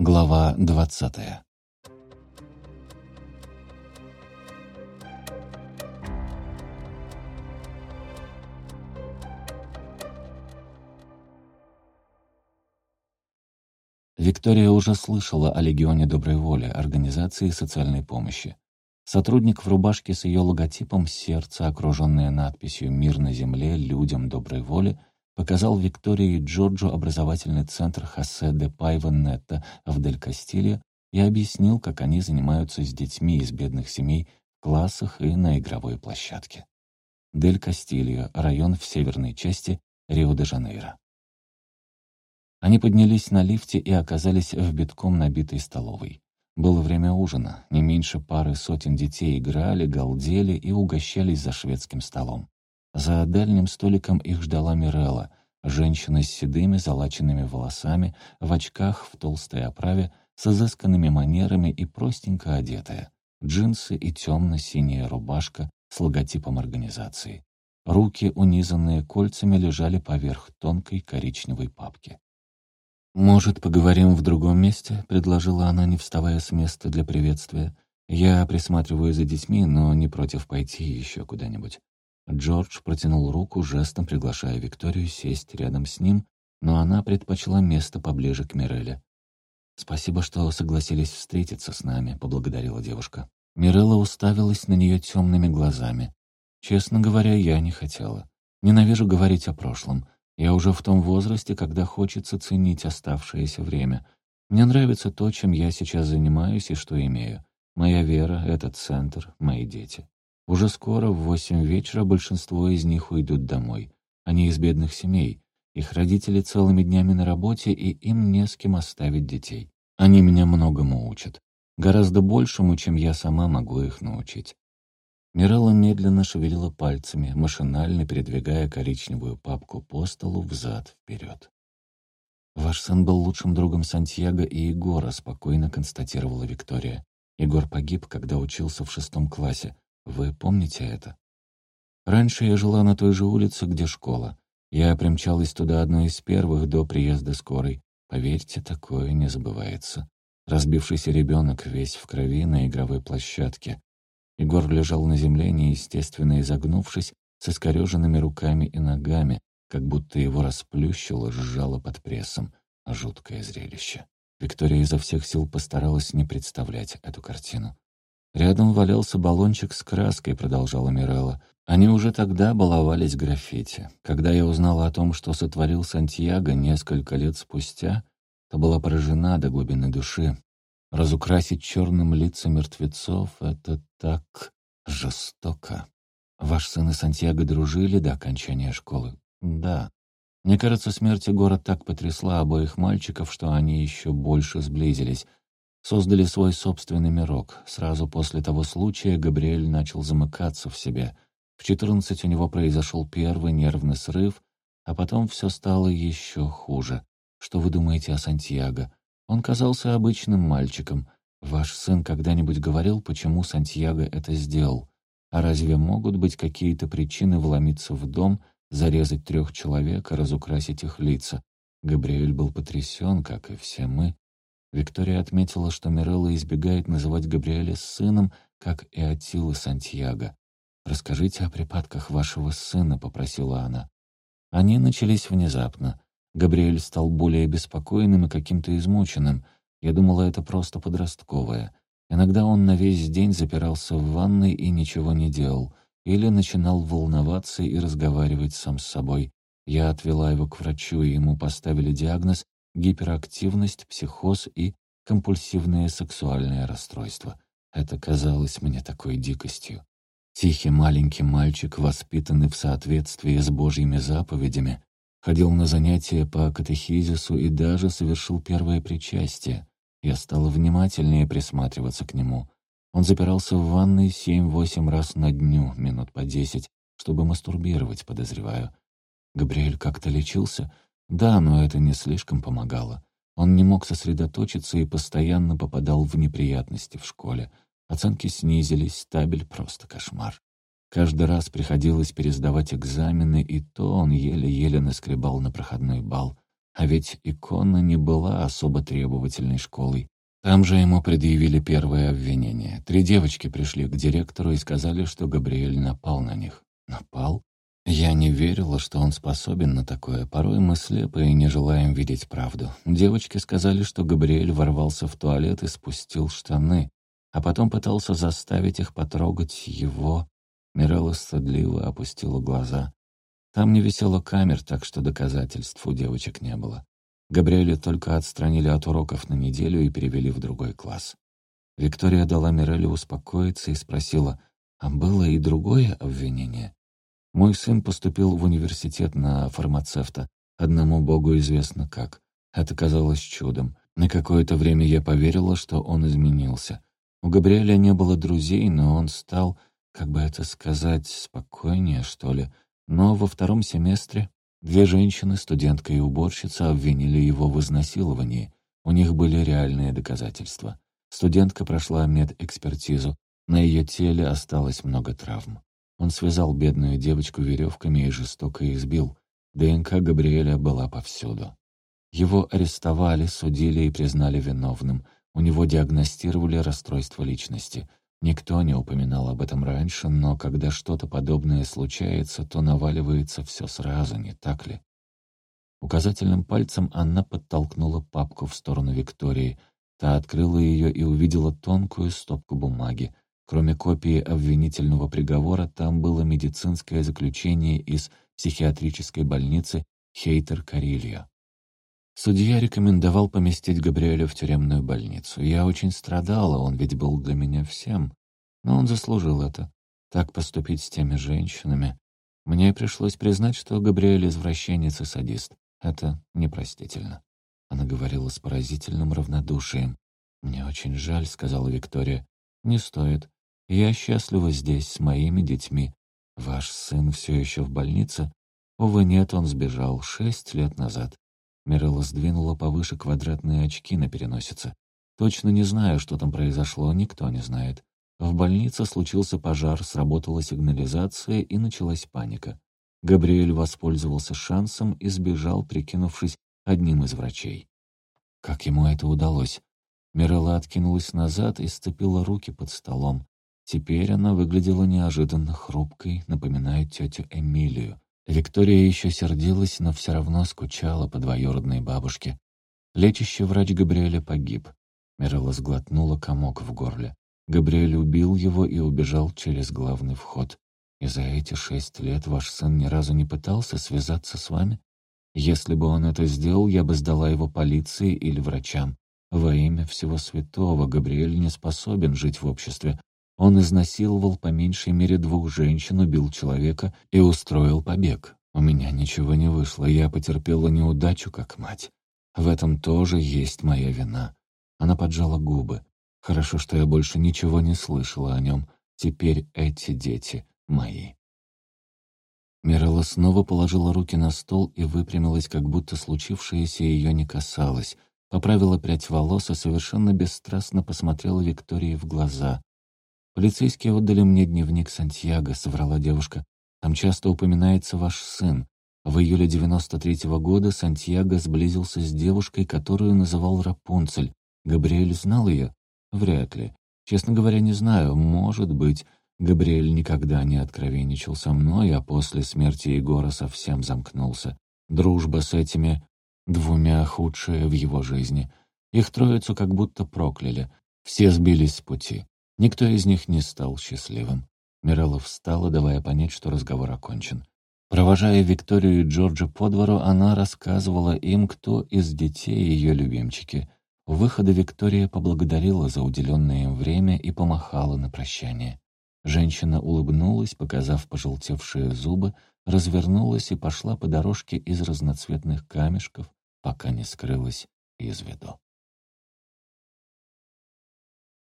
Глава двадцатая Виктория уже слышала о Легионе Доброй Воли, организации социальной помощи. Сотрудник в рубашке с ее логотипом сердце, окруженное надписью «Мир на земле людям доброй воли», показал Виктории и Джорджу образовательный центр Хосе де Пайва Нетта в Дель Кастильо и объяснил, как они занимаются с детьми из бедных семей в классах и на игровой площадке. Дель Кастильо — район в северной части Рио-де-Жанейро. Они поднялись на лифте и оказались в битком набитой столовой. Было время ужина. Не меньше пары сотен детей играли, галдели и угощались за шведским столом. За дальним столиком их ждала Мирелла, женщина с седыми залаченными волосами, в очках в толстой оправе, с изысканными манерами и простенько одетая. Джинсы и темно-синяя рубашка с логотипом организации. Руки, унизанные кольцами, лежали поверх тонкой коричневой папки. «Может, поговорим в другом месте?» — предложила она, не вставая с места для приветствия. «Я присматриваю за детьми, но не против пойти еще куда-нибудь». Джордж протянул руку, жестом приглашая Викторию сесть рядом с ним, но она предпочла место поближе к Мирелле. «Спасибо, что согласились встретиться с нами», — поблагодарила девушка. Мирелла уставилась на нее темными глазами. «Честно говоря, я не хотела. Ненавижу говорить о прошлом. Я уже в том возрасте, когда хочется ценить оставшееся время. Мне нравится то, чем я сейчас занимаюсь и что имею. Моя вера — этот центр, мои дети. Уже скоро, в восемь вечера, большинство из них уйдут домой. Они из бедных семей. Их родители целыми днями на работе, и им не с кем оставить детей. Они меня многому учат. Гораздо большему, чем я сама могу их научить. Мирелла медленно шевелила пальцами, машинально передвигая коричневую папку по столу взад-вперед. «Ваш сын был лучшим другом Сантьяго и Егора», — спокойно констатировала Виктория. «Егор погиб, когда учился в шестом классе. Вы помните это?» «Раньше я жила на той же улице, где школа. Я примчалась туда одной из первых до приезда скорой. Поверьте, такое не забывается. Разбившийся ребенок весь в крови на игровой площадке. Егор лежал на земле, неестественно изогнувшись, с искореженными руками и ногами, как будто его расплющило, сжало под прессом. Жуткое зрелище. Виктория изо всех сил постаралась не представлять эту картину. Рядом валялся баллончик с краской, продолжала Мирелла. Они уже тогда баловались граффити. Когда я узнала о том, что сотворил Сантьяго несколько лет спустя, то была поражена до глубины души. Разукрасить черным лица мертвецов — это так жестоко. Ваш сын и Сантьяго дружили до окончания школы? Да. Мне кажется, смерть Егора так потрясла обоих мальчиков, что они еще больше сблизились. Создали свой собственный мирок. Сразу после того случая Габриэль начал замыкаться в себе. В четырнадцать у него произошел первый нервный срыв, а потом все стало еще хуже. Что вы думаете о Сантьяго? Он казался обычным мальчиком. Ваш сын когда-нибудь говорил, почему Сантьяго это сделал? А разве могут быть какие-то причины вломиться в дом, зарезать трех человек и разукрасить их лица? Габриэль был потрясен, как и все мы. Виктория отметила, что Мирелла избегает называть Габриэля сыном, как и Атилы Сантьяго. «Расскажите о припадках вашего сына», — попросила она. Они начались внезапно. Габриэль стал более беспокойным и каким-то измученным. Я думала, это просто подростковое. Иногда он на весь день запирался в ванной и ничего не делал. Или начинал волноваться и разговаривать сам с собой. Я отвела его к врачу, и ему поставили диагноз гиперактивность, психоз и компульсивное сексуальное расстройство. Это казалось мне такой дикостью. Тихий маленький мальчик, воспитанный в соответствии с Божьими заповедями, ходил на занятия по катехизису и даже совершил первое причастие. Я стала внимательнее присматриваться к нему. Он запирался в ванной семь-восемь раз на дню, минут по десять, чтобы мастурбировать, подозреваю. Габриэль как-то лечился? Да, но это не слишком помогало. Он не мог сосредоточиться и постоянно попадал в неприятности в школе. Оценки снизились, табель просто кошмар. Каждый раз приходилось пересдавать экзамены, и то он еле-еле наскребал на проходной бал. А ведь икона не была особо требовательной школой. Там же ему предъявили первое обвинение. Три девочки пришли к директору и сказали, что Габриэль напал на них. Напал? Я не верила, что он способен на такое. Порой мы слепы и не желаем видеть правду. Девочки сказали, что Габриэль ворвался в туалет и спустил штаны, а потом пытался заставить их потрогать его. Мирелла стыдливо опустила глаза. Там не висело камер, так что доказательств у девочек не было. Габриэля только отстранили от уроков на неделю и перевели в другой класс. Виктория дала Мирелле успокоиться и спросила, а было и другое обвинение? Мой сын поступил в университет на фармацевта. Одному Богу известно как. Это казалось чудом. На какое-то время я поверила, что он изменился. У Габриэля не было друзей, но он стал, как бы это сказать, спокойнее, что ли. Но во втором семестре две женщины, студентка и уборщица, обвинили его в изнасиловании. У них были реальные доказательства. Студентка прошла медэкспертизу. На ее теле осталось много травм. Он связал бедную девочку веревками и жестоко избил. ДНК Габриэля была повсюду. Его арестовали, судили и признали виновным. У него диагностировали расстройство личности. Никто не упоминал об этом раньше, но когда что-то подобное случается, то наваливается все сразу, не так ли? Указательным пальцем Анна подтолкнула папку в сторону Виктории. Та открыла ее и увидела тонкую стопку бумаги. Кроме копии обвинительного приговора, там было медицинское заключение из психиатрической больницы Хейтер Карилья. Судья рекомендовал поместить Габриэля в тюремную больницу. Я очень страдала, он ведь был для меня всем. Но он заслужил это. Так поступить с теми женщинами. Мне пришлось признать, что Габриэль извращенец и садист. Это непростительно. Она говорила с поразительным равнодушием. «Мне очень жаль», — сказала Виктория. «Не стоит. Я счастлива здесь, с моими детьми. Ваш сын все еще в больнице? Увы, нет, он сбежал шесть лет назад. Мирелла сдвинула повыше квадратные очки на переносице. Точно не знаю, что там произошло, никто не знает. В больнице случился пожар, сработала сигнализация и началась паника. Габриэль воспользовался шансом и сбежал, прикинувшись одним из врачей. Как ему это удалось? Мирелла откинулась назад и сцепила руки под столом. Теперь она выглядела неожиданно хрупкой, напоминая тетю Эмилию. Виктория еще сердилась, но все равно скучала по двоюродной бабушке. Лечащий врач Габриэля погиб. Мирелла сглотнула комок в горле. Габриэль убил его и убежал через главный вход. И за эти шесть лет ваш сын ни разу не пытался связаться с вами? Если бы он это сделал, я бы сдала его полиции или врачам. Во имя всего святого Габриэль не способен жить в обществе. Он изнасиловал по меньшей мере двух женщин, убил человека и устроил побег. У меня ничего не вышло, я потерпела неудачу как мать. В этом тоже есть моя вина. Она поджала губы. Хорошо, что я больше ничего не слышала о нем. Теперь эти дети мои. Мирелла снова положила руки на стол и выпрямилась, как будто случившееся ее не касалось. Поправила прядь волос и совершенно бесстрастно посмотрела Виктории в глаза. «Полицейские отдали мне дневник Сантьяго», — соврала девушка. «Там часто упоминается ваш сын. В июле 93-го года Сантьяго сблизился с девушкой, которую называл Рапунцель. Габриэль знал ее? Вряд ли. Честно говоря, не знаю. Может быть. Габриэль никогда не откровенничал со мной, а после смерти Егора совсем замкнулся. Дружба с этими двумя худшая в его жизни. Их троицу как будто прокляли. Все сбились с пути. Никто из них не стал счастливым. Мирелла встала, давая понять, что разговор окончен. Провожая Викторию и Джорджа по двору, она рассказывала им, кто из детей ее любимчики. У выхода Виктория поблагодарила за уделенное им время и помахала на прощание. Женщина улыбнулась, показав пожелтевшие зубы, развернулась и пошла по дорожке из разноцветных камешков, пока не скрылась из виду.